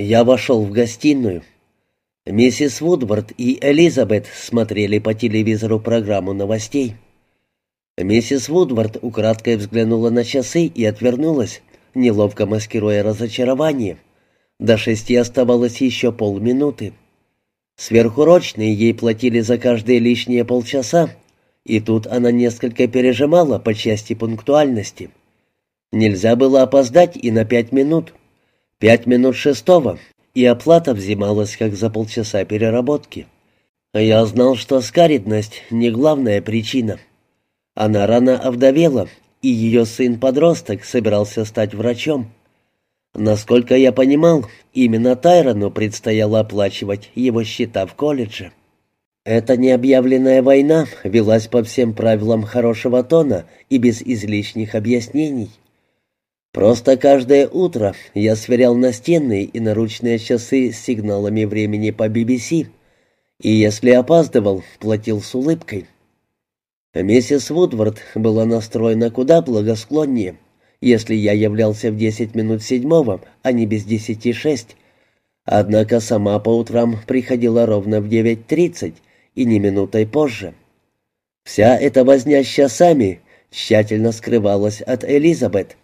Я вошел в гостиную. Миссис Вудвард и Элизабет смотрели по телевизору программу новостей. Миссис Вудвард украдкой взглянула на часы и отвернулась, неловко маскируя разочарование. До шести оставалось еще полминуты. Сверхурочные ей платили за каждые лишние полчаса, и тут она несколько пережимала по части пунктуальности. Нельзя было опоздать и на пять минут. Пять минут шестого, и оплата взималась как за полчаса переработки. Я знал, что скаридность — не главная причина. Она рано овдовела, и ее сын-подросток собирался стать врачом. Насколько я понимал, именно Тайрону предстояло оплачивать его счета в колледже. Эта необъявленная война велась по всем правилам хорошего тона и без излишних объяснений. Просто каждое утро я сверял настенные и наручные часы с сигналами времени по BBC, и если опаздывал, платил с улыбкой. Миссис Вудвард была настроена куда благосклоннее, если я являлся в десять минут седьмого, а не без десяти шесть. Однако сама по утрам приходила ровно в девять тридцать и не минутой позже. Вся эта возня с часами тщательно скрывалась от Элизабет.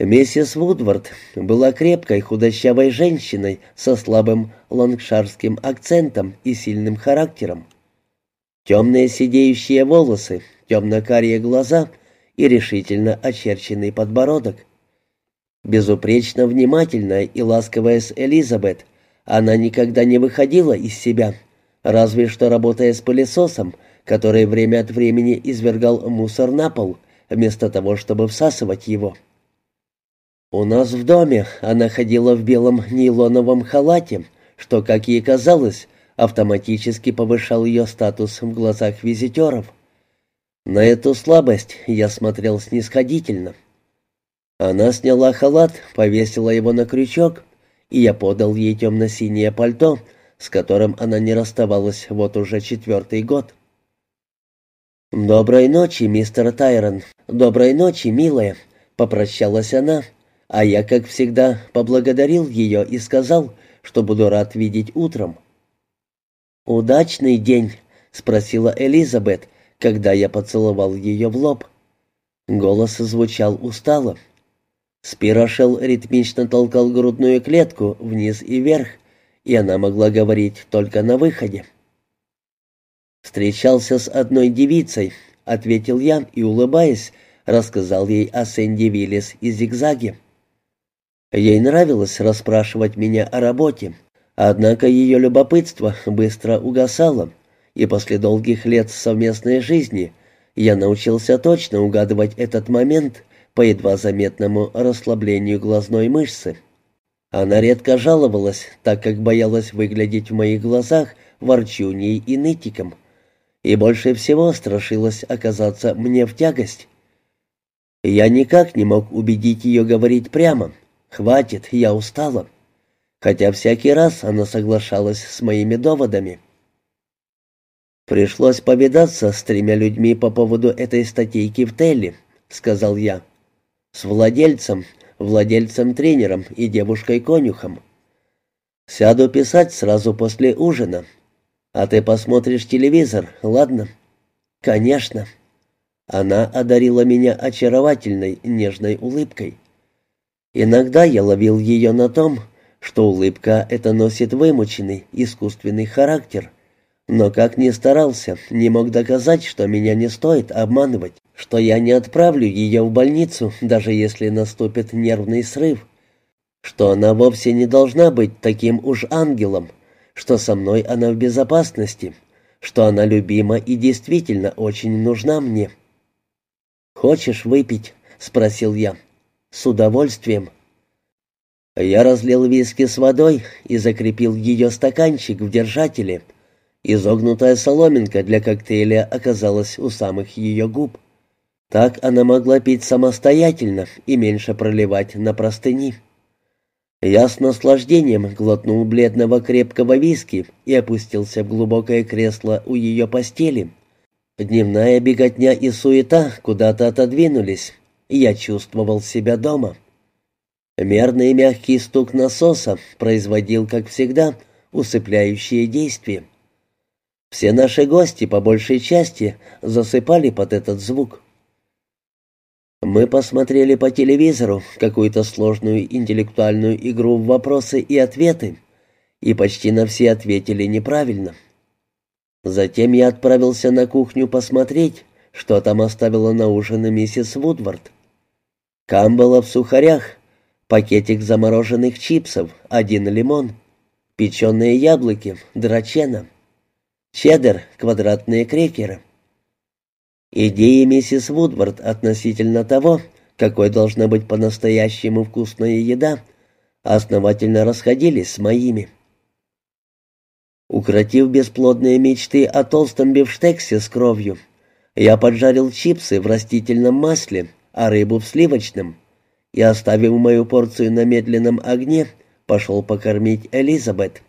Миссис Вудвард была крепкой худощавой женщиной со слабым лангшарским акцентом и сильным характером. Темные сидеющие волосы, темно-карие глаза и решительно очерченный подбородок. Безупречно внимательная и ласковая с Элизабет, она никогда не выходила из себя, разве что работая с пылесосом, который время от времени извергал мусор на пол, вместо того, чтобы всасывать его. У нас в доме она ходила в белом нейлоновом халате, что, как ей казалось, автоматически повышал ее статус в глазах визитеров. На эту слабость я смотрел снисходительно. Она сняла халат, повесила его на крючок, и я подал ей темно-синее пальто, с которым она не расставалась вот уже четвертый год. «Доброй ночи, мистер Тайрон. Доброй ночи, милая», — попрощалась она, — а я, как всегда, поблагодарил ее и сказал, что буду рад видеть утром. «Удачный день?» — спросила Элизабет, когда я поцеловал ее в лоб. Голос звучал устало. Спирошел ритмично толкал грудную клетку вниз и вверх, и она могла говорить только на выходе. «Встречался с одной девицей», — ответил я и, улыбаясь, рассказал ей о Сэнди Виллис и зигзаге. Ей нравилось расспрашивать меня о работе, однако ее любопытство быстро угасало, и после долгих лет совместной жизни я научился точно угадывать этот момент по едва заметному расслаблению глазной мышцы. Она редко жаловалась, так как боялась выглядеть в моих глазах ворчуней и нытиком, и больше всего страшилась оказаться мне в тягость. Я никак не мог убедить ее говорить прямо — «Хватит, я устала». Хотя всякий раз она соглашалась с моими доводами. «Пришлось повидаться с тремя людьми по поводу этой статейки в Телли», — сказал я. «С владельцем, владельцем-тренером и девушкой-конюхом. Сяду писать сразу после ужина. А ты посмотришь телевизор, ладно?» «Конечно». Она одарила меня очаровательной, нежной улыбкой. Иногда я ловил ее на том, что улыбка эта носит вымученный, искусственный характер. Но как ни старался, не мог доказать, что меня не стоит обманывать, что я не отправлю ее в больницу, даже если наступит нервный срыв, что она вовсе не должна быть таким уж ангелом, что со мной она в безопасности, что она любима и действительно очень нужна мне. «Хочешь выпить?» — спросил я. «С удовольствием». Я разлил виски с водой и закрепил ее стаканчик в держателе. Изогнутая соломинка для коктейля оказалась у самых ее губ. Так она могла пить самостоятельно и меньше проливать на простыни. Я с наслаждением глотнул бледного крепкого виски и опустился в глубокое кресло у ее постели. Дневная беготня и суета куда-то отодвинулись, я чувствовал себя дома. Мерный мягкий стук насоса производил, как всегда, усыпляющее действие. Все наши гости, по большей части, засыпали под этот звук. Мы посмотрели по телевизору какую-то сложную интеллектуальную игру в вопросы и ответы, и почти на все ответили неправильно. Затем я отправился на кухню посмотреть, что там оставила на ужин миссис Вудвард. Камбала в сухарях, пакетик замороженных чипсов, один лимон, печеные яблоки, драчена, чеддер, квадратные крекеры. Идеи миссис Вудвард относительно того, какой должна быть по-настоящему вкусная еда, основательно расходились с моими. Укротив бесплодные мечты о толстом бифштексе с кровью, я поджарил чипсы в растительном масле, а рыбу в сливочном, и, оставив мою порцию на медленном огне, пошел покормить Элизабет.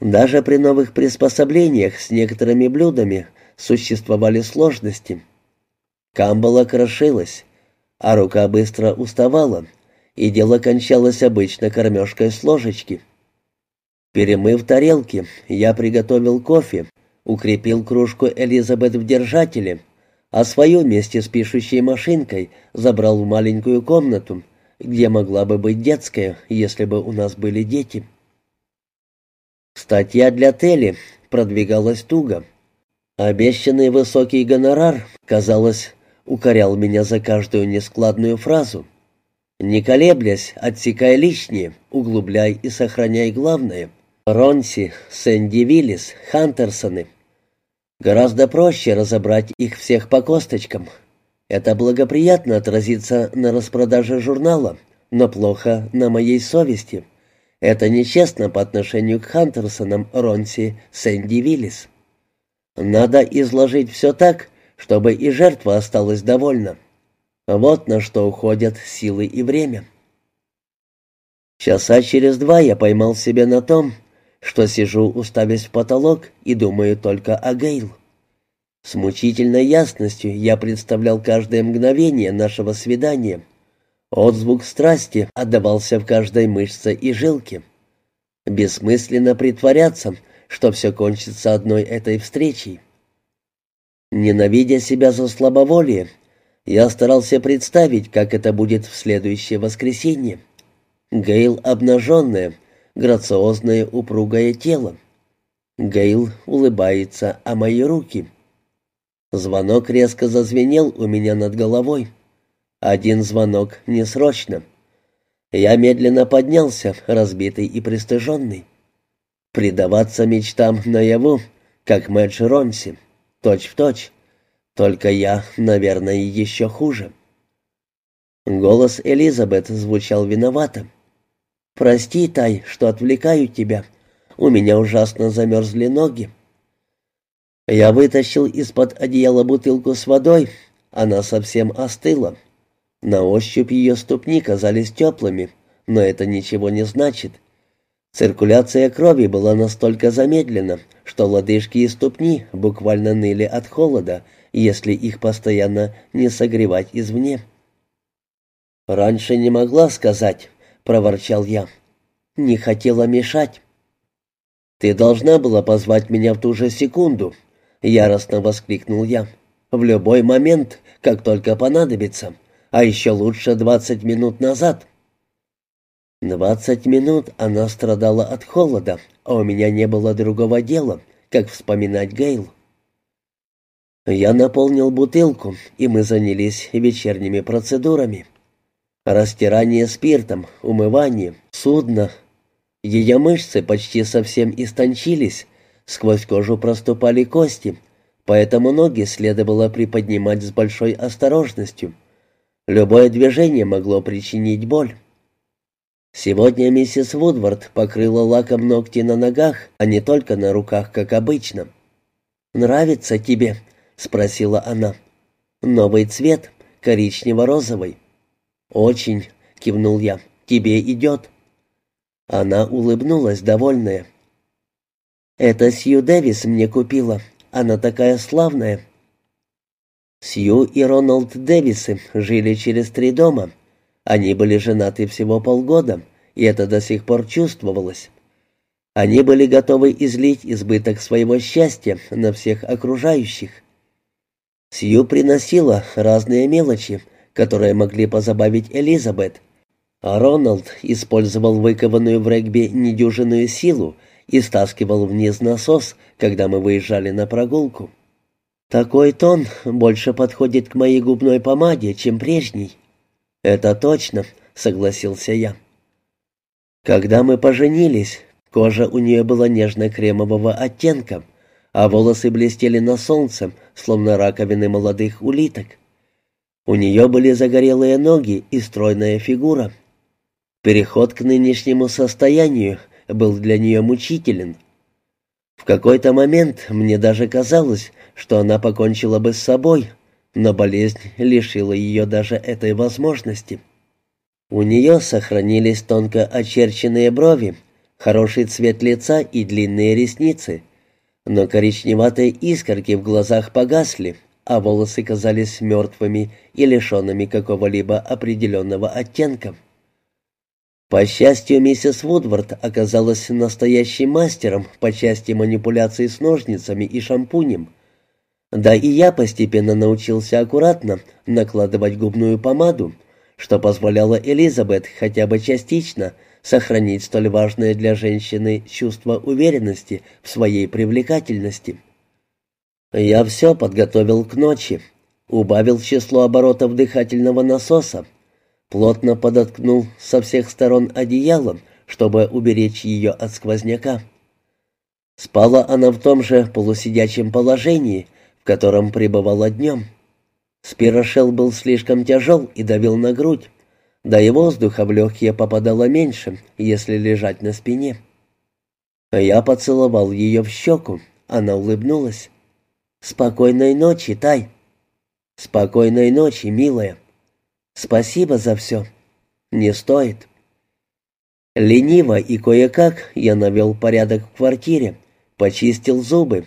Даже при новых приспособлениях с некоторыми блюдами существовали сложности. Камбала крошилась, а рука быстро уставала, и дело кончалось обычно кормежкой с ложечки. Перемыв тарелки, я приготовил кофе, укрепил кружку Элизабет в держателе, а свою вместе с пишущей машинкой забрал в маленькую комнату, где могла бы быть детская, если бы у нас были дети. Статья для Телли продвигалась туго. Обещанный высокий гонорар, казалось, укорял меня за каждую нескладную фразу. Не колеблясь, отсекай лишнее, углубляй и сохраняй главное. Ронси, Сэнди Виллис, Хантерсоны. Гораздо проще разобрать их всех по косточкам. Это благоприятно отразится на распродаже журнала, но плохо на моей совести. Это нечестно по отношению к Хантерсонам, Ронси, Сэнди Виллис. Надо изложить все так, чтобы и жертва осталась довольна. Вот на что уходят силы и время. Часа через два я поймал себя на том, что сижу, уставясь в потолок, и думаю только о Гейл. С мучительной ясностью я представлял каждое мгновение нашего свидания. Отзвук страсти отдавался в каждой мышце и жилке. Бессмысленно притворяться, что все кончится одной этой встречей. Ненавидя себя за слабоволие, я старался представить, как это будет в следующее воскресенье. Гейл обнаженная, грациозное упругое тело. Гейл улыбается, а мои руки. Звонок резко зазвенел у меня над головой. Один звонок не срочно. Я медленно поднялся, разбитый и пристыженный. Предаваться мечтам наяву, как Мэдж Ронси. Точь в точь. Только я, наверное, еще хуже. Голос Элизабет звучал виновато. «Прости, Тай, что отвлекаю тебя. У меня ужасно замерзли ноги». Я вытащил из-под одеяла бутылку с водой. Она совсем остыла. На ощупь ее ступни казались теплыми, но это ничего не значит. Циркуляция крови была настолько замедлена, что лодыжки и ступни буквально ныли от холода, если их постоянно не согревать извне. «Раньше не могла сказать», — проворчал я. «Не хотела мешать». «Ты должна была позвать меня в ту же секунду», — яростно воскликнул я. «В любой момент, как только понадобится, а еще лучше двадцать минут назад». Двадцать минут она страдала от холода, а у меня не было другого дела, как вспоминать Гейл. Я наполнил бутылку, и мы занялись вечерними процедурами. Растирание спиртом, умывание, судно. Ее мышцы почти совсем истончились, сквозь кожу проступали кости, поэтому ноги следовало приподнимать с большой осторожностью. Любое движение могло причинить боль. Сегодня миссис Вудвард покрыла лаком ногти на ногах, а не только на руках, как обычно. «Нравится тебе?» — спросила она. «Новый цвет, коричнево-розовый». «Очень», — кивнул я, — «тебе идет». Она улыбнулась, довольная. «Это Сью Дэвис мне купила. Она такая славная». Сью и Роналд Дэвисы жили через три дома — Они были женаты всего полгода, и это до сих пор чувствовалось. Они были готовы излить избыток своего счастья на всех окружающих. Сью приносила разные мелочи, которые могли позабавить Элизабет, а Роналд использовал выкованную в регби недюжинную силу и стаскивал вниз насос, когда мы выезжали на прогулку. Такой тон больше подходит к моей губной помаде, чем прежний. Это точно, согласился я. Когда мы поженились, кожа у нее была нежно-кремового оттенка, а волосы блестели на солнце, словно раковины молодых улиток. У нее были загорелые ноги и стройная фигура. Переход к нынешнему состоянию был для нее мучителен. В какой-то момент мне даже казалось, что она покончила бы с собой, но болезнь лишила ее даже этой возможности. У нее сохранились тонко очерченные брови, хороший цвет лица и длинные ресницы, но коричневатые искорки в глазах погасли, а волосы казались мертвыми и лишенными какого-либо определенного оттенка. По счастью, миссис Вудвард оказалась настоящим мастером по части манипуляций с ножницами и шампунем. Да и я постепенно научился аккуратно накладывать губную помаду, что позволяло Элизабет хотя бы частично сохранить столь важное для женщины чувство уверенности в своей привлекательности. Я все подготовил к ночи, убавил число оборотов дыхательного насоса, плотно подоткнул со всех сторон одеялом, чтобы уберечь ее от сквозняка. Спала она в том же полусидячем положении, в котором пребывала днем. Спирошел был слишком тяжел и давил на грудь, да и воздуха в легкие попадало меньше, если лежать на спине. Я поцеловал ее в щеку, она улыбнулась. «Спокойной ночи, Тай!» «Спокойной ночи, милая!» Спасибо за все. Не стоит. Лениво и кое-как я навел порядок в квартире, почистил зубы,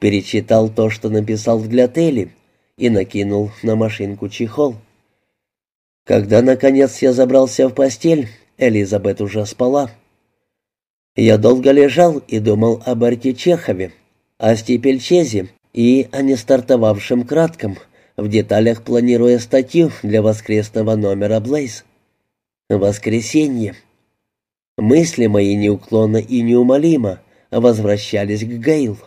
перечитал то, что написал для Тели, и накинул на машинку чехол. Когда, наконец, я забрался в постель, Элизабет уже спала. Я долго лежал и думал об Арте Чехове, о Стипельчезе и о нестартовавшем кратком — в деталях планируя статью для воскресного номера «Блейз». Воскресенье. Мысли мои неуклонно и неумолимо возвращались к Гейл.